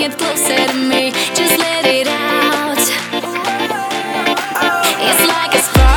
get closer to me. Just let it out. It's like a.